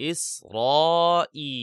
إسرائيل.